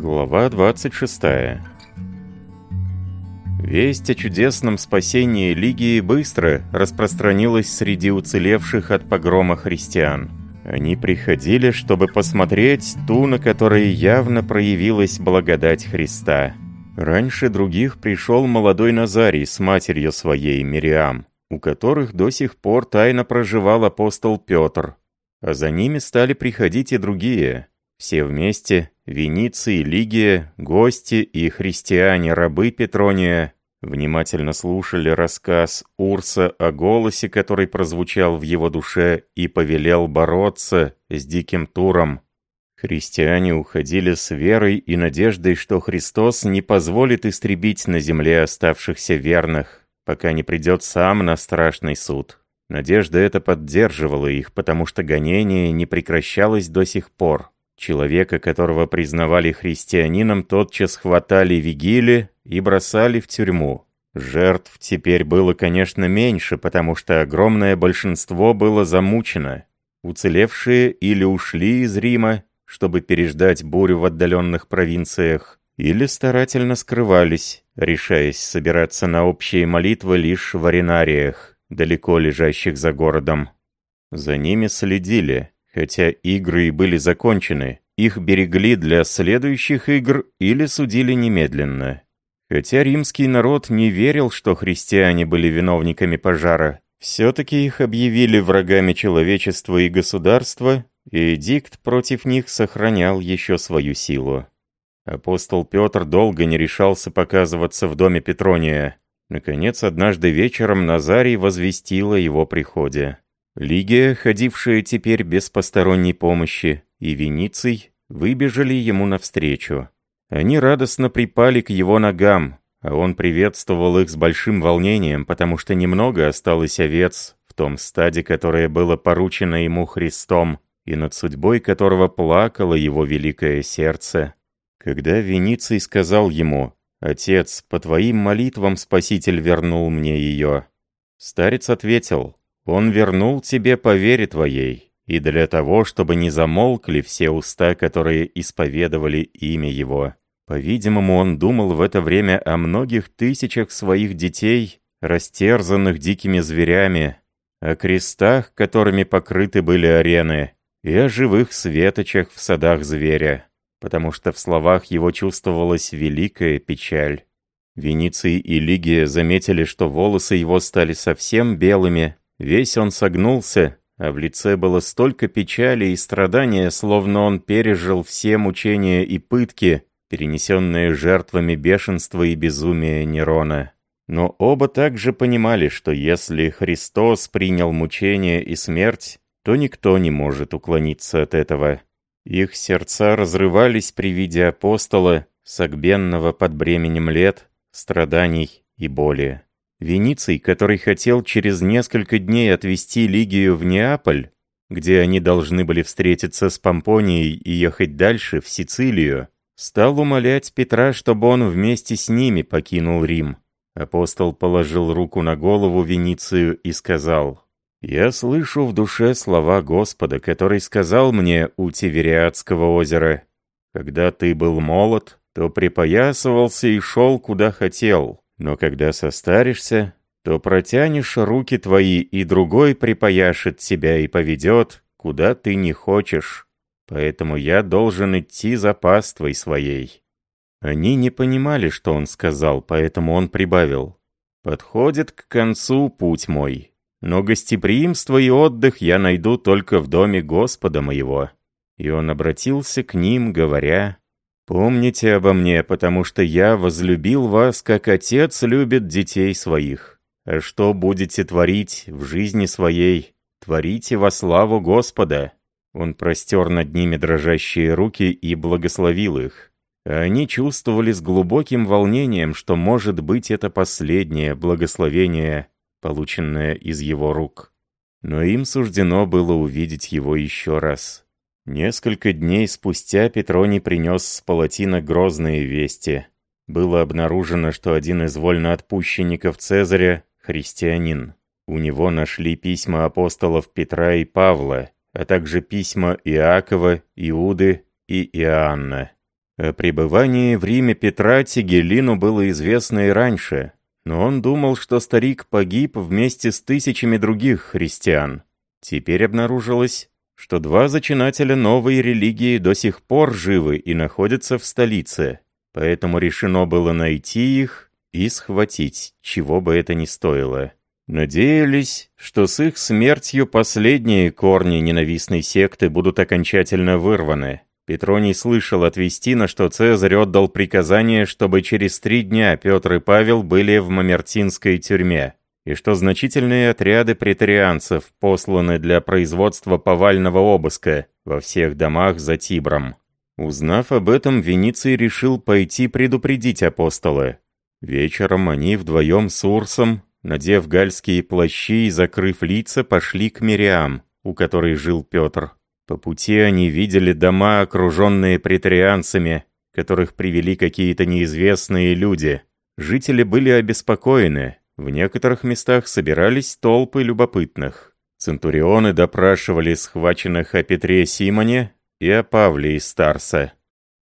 Глава 26 Весть о чудесном спасении Лигии быстро распространилась среди уцелевших от погрома христиан. Они приходили, чтобы посмотреть ту, на которой явно проявилась благодать Христа. Раньше других пришел молодой Назарий с матерью своей, Мириам, у которых до сих пор тайно проживал апостол Петр, а за ними стали приходить и другие – все вместе, Вениций, Лигия, гости и христиане-рабы Петрония, внимательно слушали рассказ Урса о голосе, который прозвучал в его душе и повелел бороться с диким туром. Христиане уходили с верой и надеждой, что Христос не позволит истребить на земле оставшихся верных, пока не придет сам на страшный суд. Надежда эта поддерживала их, потому что гонение не прекращалось до сих пор. Человека, которого признавали христианином, тотчас хватали вигили и бросали в тюрьму. Жертв теперь было, конечно, меньше, потому что огромное большинство было замучено. Уцелевшие или ушли из Рима, чтобы переждать бурю в отдаленных провинциях, или старательно скрывались, решаясь собираться на общие молитвы лишь в аренариях, далеко лежащих за городом. За ними следили, Хотя игры и были закончены, их берегли для следующих игр или судили немедленно. Хотя римский народ не верил, что христиане были виновниками пожара, все-таки их объявили врагами человечества и государства, и эдикт против них сохранял еще свою силу. Апостол Петр долго не решался показываться в доме Петрония. Наконец, однажды вечером Назарий возвестил о его приходе. Лигия, ходившая теперь без посторонней помощи, и Вениций выбежали ему навстречу. Они радостно припали к его ногам, а он приветствовал их с большим волнением, потому что немного осталось овец в том стаде, которое было поручено ему Христом, и над судьбой которого плакало его великое сердце. Когда Вениций сказал ему, «Отец, по твоим молитвам Спаситель вернул мне ее», старец ответил, он вернул тебе по вере твоей, и для того, чтобы не замолкли все уста, которые исповедовали имя Его. По-видимому, он думал в это время о многих тысячах своих детей, растерзанных дикими зверями, о крестах, которыми покрыты были арены, и о живых светочах в садах зверя, потому что в словах его чувствовалась великая печаль. Вениций и Лигия заметили, что волосы его стали совсем белыми, Весь он согнулся, а в лице было столько печали и страдания, словно он пережил все мучения и пытки, перенесенные жертвами бешенства и безумия Нерона. Но оба также понимали, что если Христос принял мучения и смерть, то никто не может уклониться от этого. Их сердца разрывались при виде апостола, согбенного под бременем лет, страданий и боли. Вениций, который хотел через несколько дней отвезти Лигию в Неаполь, где они должны были встретиться с Помпонией и ехать дальше, в Сицилию, стал умолять Петра, чтобы он вместе с ними покинул Рим. Апостол положил руку на голову Веницию и сказал, «Я слышу в душе слова Господа, который сказал мне у Тивериадского озера, «Когда ты был молод, то припоясывался и шел, куда хотел, но когда состаришься, то протянешь руки твои, и другой припаяшет тебя и поведет, куда ты не хочешь. Поэтому я должен идти за паствой своей». Они не понимали, что он сказал, поэтому он прибавил. «Подходит к концу путь мой, но гостеприимство и отдых я найду только в доме Господа моего». И он обратился к ним, говоря, Помните обо мне, потому что я возлюбил вас, как отец любит детей своих. А что будете творить в жизни своей, творите во славу Господа». Он простер над ними дрожащие руки и благословил их. Они чувствовали с глубоким волнением, что может быть это последнее благословение, полученное из его рук. Но им суждено было увидеть его еще раз. Несколько дней спустя Петроний принес с Палатина грозные вести. Было обнаружено, что один из вольноотпущенников Цезаря – христианин. У него нашли письма апостолов Петра и Павла, а также письма Иакова, Иуды и Иоанна. О пребывании в Риме Петра Тигелину было известно и раньше, но он думал, что старик погиб вместе с тысячами других христиан. Теперь обнаружилось, что два зачинателя новой религии до сих пор живы и находятся в столице, поэтому решено было найти их и схватить, чего бы это ни стоило. Надеялись, что с их смертью последние корни ненавистной секты будут окончательно вырваны. Петроний слышал от Вестина, что Цезарь отдал приказание, чтобы через три дня Петр и Павел были в Мамертинской тюрьме, и что значительные отряды претарианцев посланы для производства повального обыска во всех домах за Тибром. Узнав об этом, Вениций решил пойти предупредить апостола. Вечером они вдвоем с Урсом, надев гальские плащи и закрыв лица, пошли к Мириам, у которой жил Петр. По пути они видели дома, окруженные претарианцами, которых привели какие-то неизвестные люди. Жители были обеспокоены. В некоторых местах собирались толпы любопытных. Центурионы допрашивали схваченных о Петре Симоне и о Павле из Старса.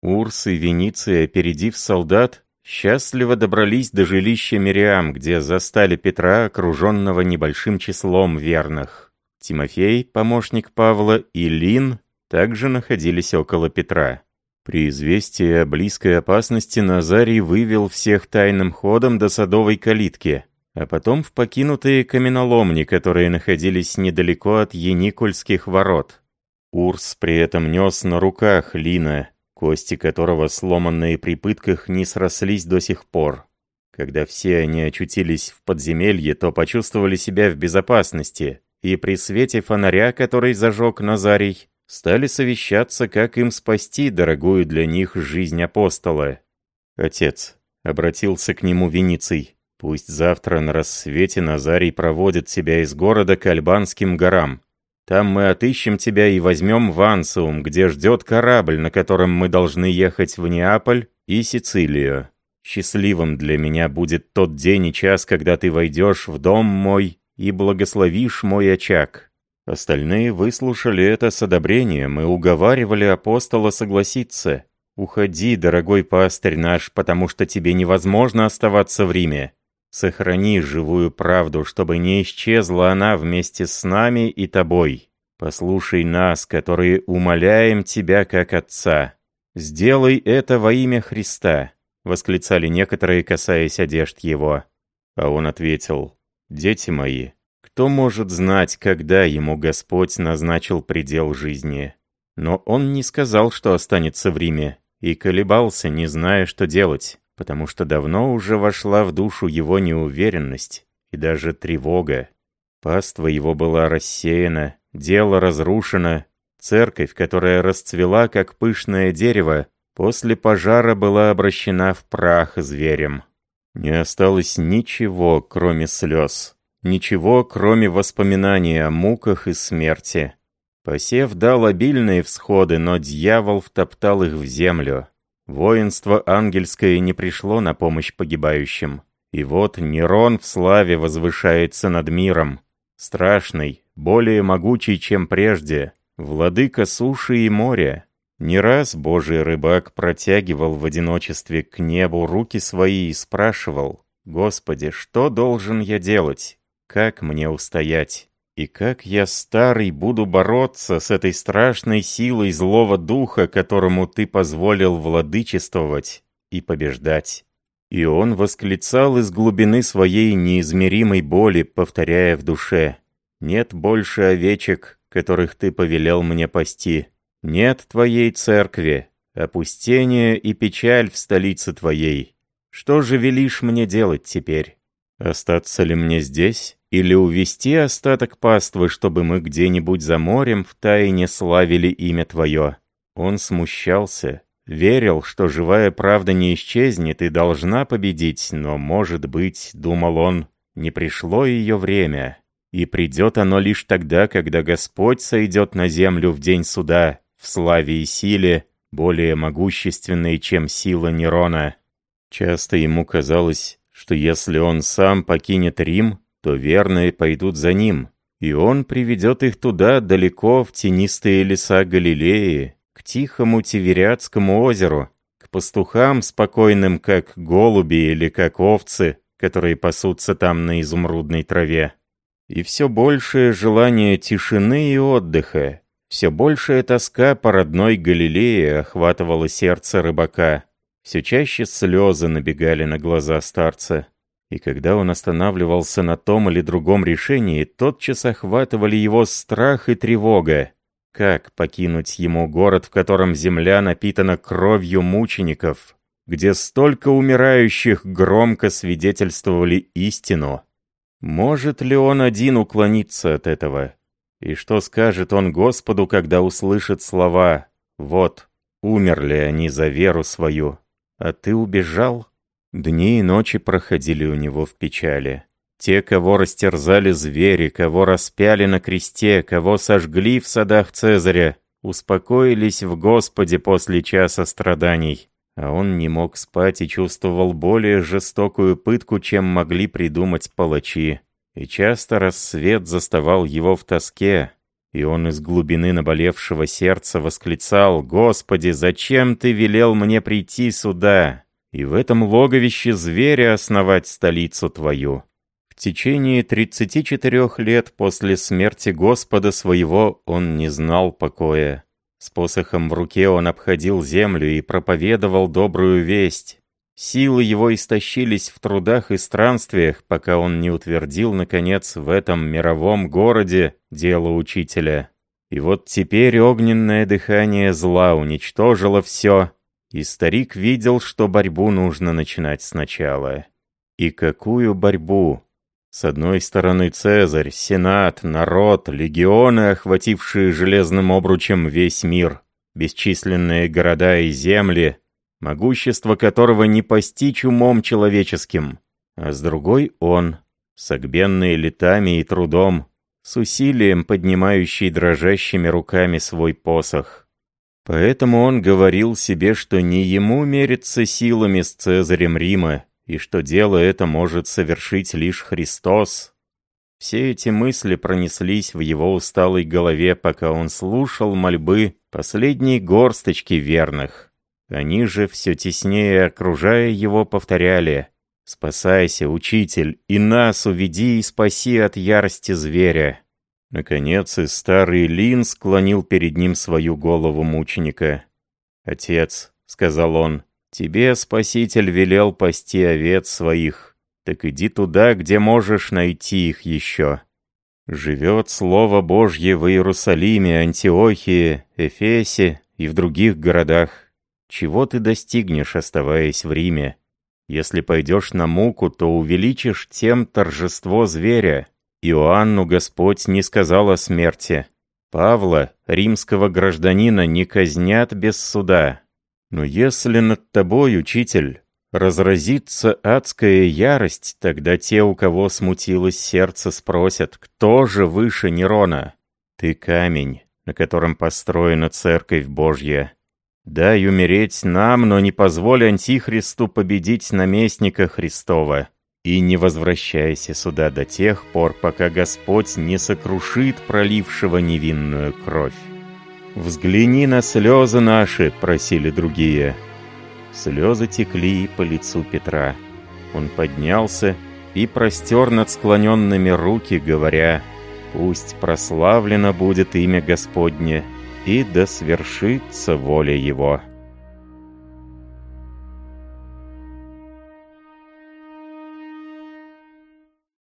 Урс и Вениция, опередив солдат, счастливо добрались до жилища Мириам, где застали Петра, окруженного небольшим числом верных. Тимофей, помощник Павла, и Лин также находились около Петра. При известии о близкой опасности Назарий вывел всех тайным ходом до садовой калитки, а потом в покинутые каменоломни, которые находились недалеко от Яникульских ворот. Урс при этом нес на руках Лина, кости которого, сломанные при пытках, не срослись до сих пор. Когда все они очутились в подземелье, то почувствовали себя в безопасности, и при свете фонаря, который зажег Назарий, стали совещаться, как им спасти дорогую для них жизнь апостола. «Отец», — обратился к нему Вениций, — «пусть завтра на рассвете Назарий проводит тебя из города к Альбанским горам. Там мы отыщем тебя и возьмем в Ансиум, где ждет корабль, на котором мы должны ехать в Неаполь и Сицилию. Счастливым для меня будет тот день и час, когда ты войдешь в дом мой и благословишь мой очаг». Остальные выслушали это с одобрением и уговаривали апостола согласиться. «Уходи, дорогой пастырь наш, потому что тебе невозможно оставаться в Риме. Сохрани живую правду, чтобы не исчезла она вместе с нами и тобой. Послушай нас, которые умоляем тебя как Отца. Сделай это во имя Христа», — восклицали некоторые, касаясь одежд его. А он ответил, Дети мои, кто может знать, когда ему Господь назначил предел жизни? Но он не сказал, что останется в Риме, и колебался, не зная, что делать, потому что давно уже вошла в душу его неуверенность и даже тревога. Паства его была рассеяна, дело разрушено, церковь, которая расцвела, как пышное дерево, после пожара была обращена в прах зверем. Не осталось ничего, кроме слез. Ничего, кроме воспоминаний о муках и смерти. Посев дал обильные всходы, но дьявол втоптал их в землю. Воинство ангельское не пришло на помощь погибающим. И вот Нерон в славе возвышается над миром. Страшный, более могучий, чем прежде. Владыка суши и моря. Не раз божий рыбак протягивал в одиночестве к небу руки свои и спрашивал, «Господи, что должен я делать? Как мне устоять? И как я, старый, буду бороться с этой страшной силой злого духа, которому ты позволил владычествовать и побеждать?» И он восклицал из глубины своей неизмеримой боли, повторяя в душе, «Нет больше овечек, которых ты повелел мне пасти». Нет твоей церкви, опустение и печаль в столице твоей. Что же велишь мне делать теперь? Остаться ли мне здесь? Или увести остаток паствы, чтобы мы где-нибудь за морем в тайне славили имя твое? Он смущался, верил, что живая правда не исчезнет и должна победить, но, может быть, думал он, не пришло ее время. И придет оно лишь тогда, когда Господь сойдет на землю в день суда, в славе и силе, более могущественной, чем сила Нерона. Часто ему казалось, что если он сам покинет Рим, то верные пойдут за ним, и он приведет их туда, далеко, в тенистые леса Галилеи, к тихому Тивериадскому озеру, к пастухам, спокойным как голуби или как овцы, которые пасутся там на изумрудной траве. И все большее желание тишины и отдыха, все большая тоска по родной Галилее охватывала сердце рыбака. Все чаще слезы набегали на глаза старца. И когда он останавливался на том или другом решении, тотчас охватывали его страх и тревога. Как покинуть ему город, в котором земля напитана кровью мучеников, где столько умирающих громко свидетельствовали истину? Может ли он один уклониться от этого? И что скажет он Господу, когда услышит слова «Вот, умерли они за веру свою, а ты убежал?» Дни и ночи проходили у него в печали. Те, кого растерзали звери, кого распяли на кресте, кого сожгли в садах Цезаря, успокоились в Господе после часа страданий. А он не мог спать и чувствовал более жестокую пытку, чем могли придумать палачи. И часто рассвет заставал его в тоске, и он из глубины наболевшего сердца восклицал «Господи, зачем ты велел мне прийти сюда и в этом логовище зверя основать столицу Твою?» В течение 34 лет после смерти Господа своего он не знал покоя. С посохом в руке он обходил землю и проповедовал добрую весть. Силы его истощились в трудах и странствиях, пока он не утвердил, наконец, в этом мировом городе дело учителя. И вот теперь огненное дыхание зла уничтожило все, и старик видел, что борьбу нужно начинать сначала. И какую борьбу? С одной стороны Цезарь, Сенат, народ, легионы, охватившие железным обручем весь мир, бесчисленные города и земли — могущество которого не постичь умом человеческим, а с другой он, согбенный летами и трудом, с усилием поднимающий дрожащими руками свой посох. Поэтому он говорил себе, что не ему мериться силами с Цезарем Рима, и что дело это может совершить лишь Христос. Все эти мысли пронеслись в его усталой голове, пока он слушал мольбы последней горсточки верных. Они же все теснее окружая его повторяли «Спасайся, учитель, и нас уведи и спаси от ярости зверя». Наконец и старый Лин склонил перед ним свою голову мученика. «Отец», — сказал он, — «тебе Спаситель велел пасти овец своих, так иди туда, где можешь найти их еще». Живет Слово Божье в Иерусалиме, Антиохии, Эфесе и в других городах. Чего ты достигнешь, оставаясь в Риме? Если пойдешь на муку, то увеличишь тем торжество зверя. Иоанну Господь не сказал о смерти. Павла, римского гражданина, не казнят без суда. Но если над тобой, учитель, разразится адская ярость, тогда те, у кого смутилось сердце, спросят, кто же выше Нерона? Ты камень, на котором построена Церковь Божья. Дай умереть нам, но не позволь Антихристу победить наместника Христова. И не возвращайся сюда до тех пор, пока Господь не сокрушит пролившего невинную кровь. «Взгляни на слезы наши», — просили другие. Слезы текли по лицу Петра. Он поднялся и простер над склоненными руки, говоря, «Пусть прославлено будет имя Господне, и да свершится воля его».